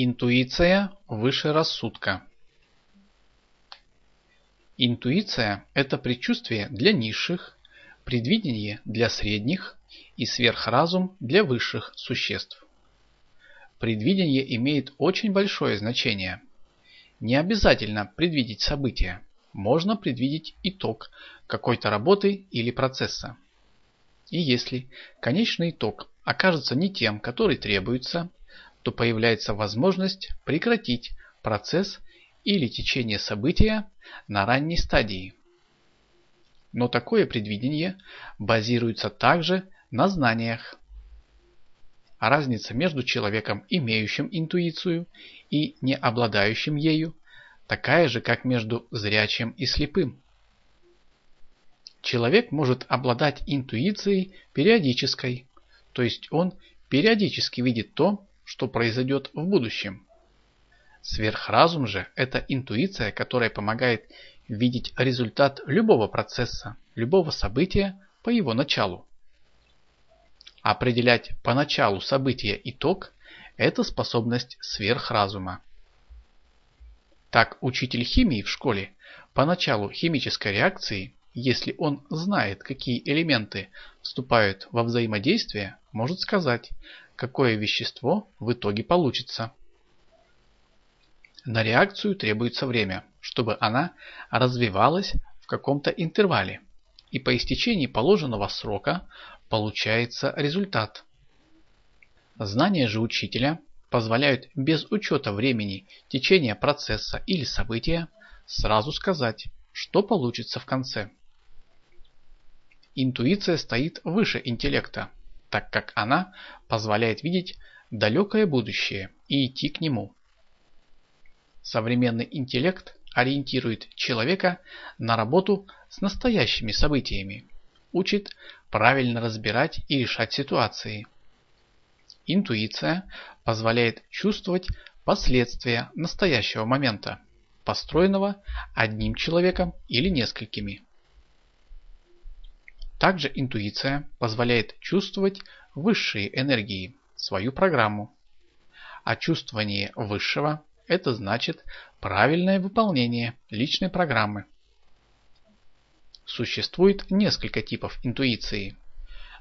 Интуиция выше рассудка. Интуиция – это предчувствие для низших, предвидение для средних и сверхразум для высших существ. Предвидение имеет очень большое значение. Не обязательно предвидеть события, можно предвидеть итог какой-то работы или процесса. И если конечный итог окажется не тем, который требуется, то появляется возможность прекратить процесс или течение события на ранней стадии. Но такое предвидение базируется также на знаниях. А разница между человеком, имеющим интуицию, и не обладающим ею, такая же, как между зрячим и слепым. Человек может обладать интуицией периодической, то есть он периодически видит то, что произойдет в будущем. Сверхразум же – это интуиция, которая помогает видеть результат любого процесса, любого события по его началу. Определять по началу события итог – это способность сверхразума. Так учитель химии в школе по началу химической реакции, если он знает, какие элементы вступают во взаимодействие, может сказать, какое вещество в итоге получится. На реакцию требуется время, чтобы она развивалась в каком-то интервале, и по истечении положенного срока получается результат. Знания же учителя позволяют без учета времени течения процесса или события сразу сказать, что получится в конце. Интуиция стоит выше интеллекта, так как она позволяет видеть далекое будущее и идти к нему. Современный интеллект ориентирует человека на работу с настоящими событиями, учит правильно разбирать и решать ситуации. Интуиция позволяет чувствовать последствия настоящего момента, построенного одним человеком или несколькими. Также интуиция позволяет чувствовать высшие энергии, свою программу. А чувствование высшего – это значит правильное выполнение личной программы. Существует несколько типов интуиции,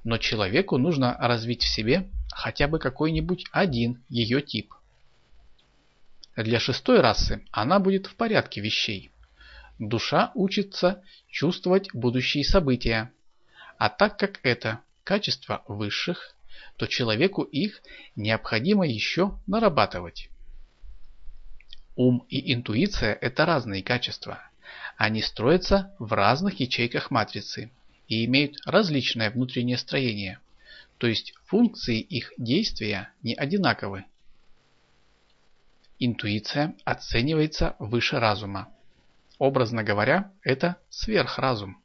но человеку нужно развить в себе хотя бы какой-нибудь один ее тип. Для шестой расы она будет в порядке вещей. Душа учится чувствовать будущие события, а так как это качества высших, то человеку их необходимо еще нарабатывать. Ум и интуиция – это разные качества. Они строятся в разных ячейках матрицы и имеют различное внутреннее строение, то есть функции их действия не одинаковы. Интуиция оценивается выше разума. Образно говоря, это сверхразум.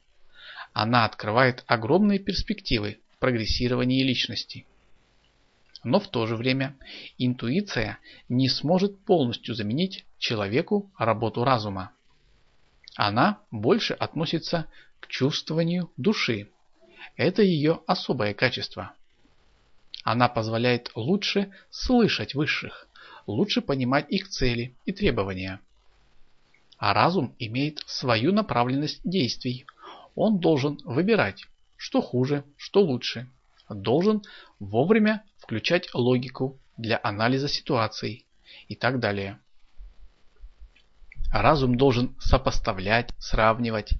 Она открывает огромные перспективы в прогрессировании личности. Но в то же время интуиция не сможет полностью заменить человеку работу разума. Она больше относится к чувствованию души. Это ее особое качество. Она позволяет лучше слышать высших, лучше понимать их цели и требования. А разум имеет свою направленность действий, он должен выбирать, что хуже, что лучше. Должен вовремя включать логику для анализа ситуаций и так далее. Разум должен сопоставлять, сравнивать,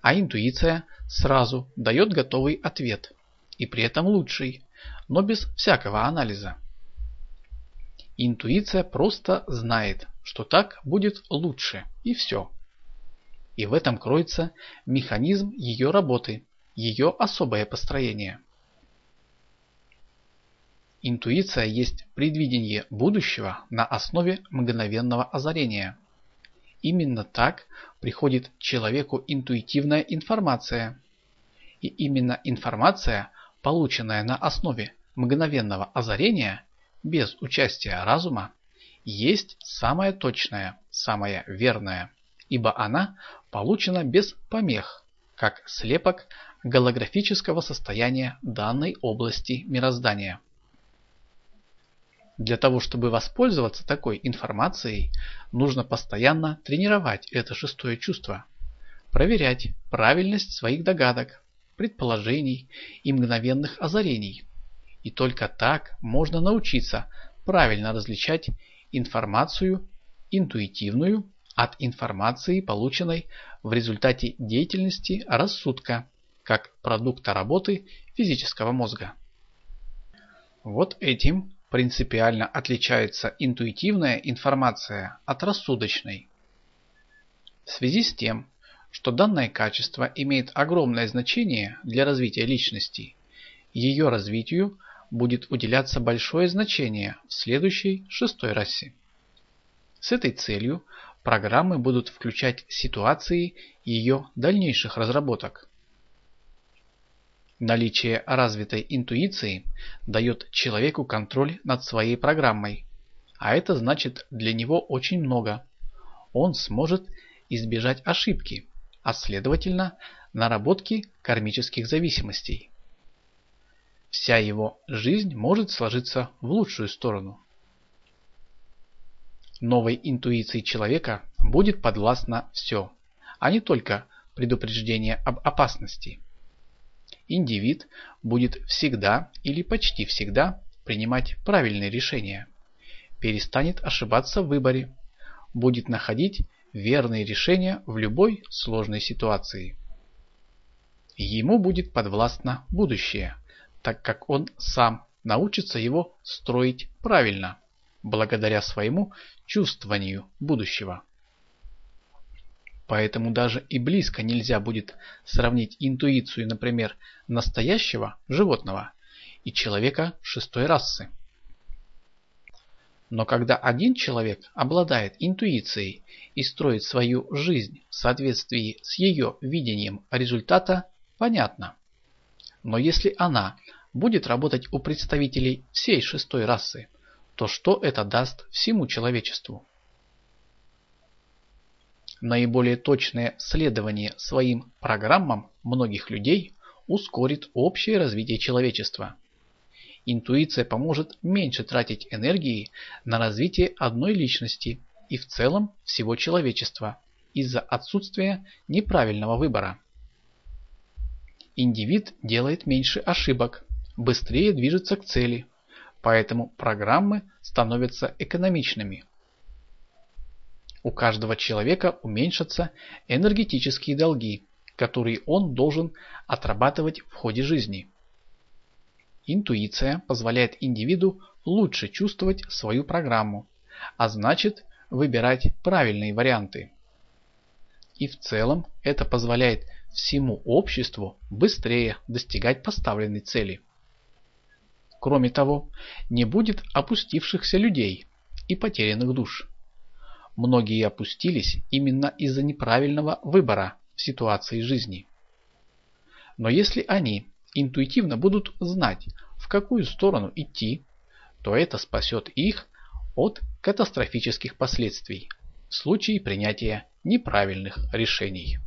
а интуиция сразу дает готовый ответ, и при этом лучший, но без всякого анализа. Интуиция просто знает, что так будет лучше, и все. И в этом кроется механизм ее работы, ее особое построение. Интуиция есть предвидение будущего на основе мгновенного озарения. Именно так приходит человеку интуитивная информация. И именно информация, полученная на основе мгновенного озарения, без участия разума, есть самая точная, самая верная ибо она получена без помех, как слепок голографического состояния данной области мироздания. Для того, чтобы воспользоваться такой информацией, нужно постоянно тренировать это шестое чувство, проверять правильность своих догадок, предположений и мгновенных озарений. И только так можно научиться правильно различать информацию интуитивную от информации, полученной в результате деятельности рассудка, как продукта работы физического мозга. Вот этим принципиально отличается интуитивная информация от рассудочной. В связи с тем, что данное качество имеет огромное значение для развития личности, ее развитию будет уделяться большое значение в следующей шестой расе. С этой целью программы будут включать ситуации ее дальнейших разработок. Наличие развитой интуиции дает человеку контроль над своей программой, а это значит для него очень много. Он сможет избежать ошибки, а следовательно наработки кармических зависимостей. Вся его жизнь может сложиться в лучшую сторону. Новой интуиции человека будет подвластно все, а не только предупреждение об опасности индивид будет всегда или почти всегда принимать правильные решения, перестанет ошибаться в выборе, будет находить верные решения в любой сложной ситуации. Ему будет подвластно будущее, так как он сам научится его строить правильно, благодаря своему чувствованию будущего. Поэтому даже и близко нельзя будет сравнить интуицию, например, настоящего животного и человека шестой расы. Но когда один человек обладает интуицией и строит свою жизнь в соответствии с ее видением результата, понятно. Но если она будет работать у представителей всей шестой расы, то что это даст всему человечеству? Наиболее точное следование своим программам многих людей ускорит общее развитие человечества. Интуиция поможет меньше тратить энергии на развитие одной личности и в целом всего человечества из-за отсутствия неправильного выбора. Индивид делает меньше ошибок, быстрее движется к цели, поэтому программы становятся экономичными – у каждого человека уменьшатся энергетические долги, которые он должен отрабатывать в ходе жизни. Интуиция позволяет индивиду лучше чувствовать свою программу, а значит выбирать правильные варианты. И в целом это позволяет всему обществу быстрее достигать поставленной цели. Кроме того, не будет опустившихся людей и потерянных душ. Многие опустились именно из-за неправильного выбора в ситуации жизни. Но если они интуитивно будут знать, в какую сторону идти, то это спасет их от катастрофических последствий в случае принятия неправильных решений.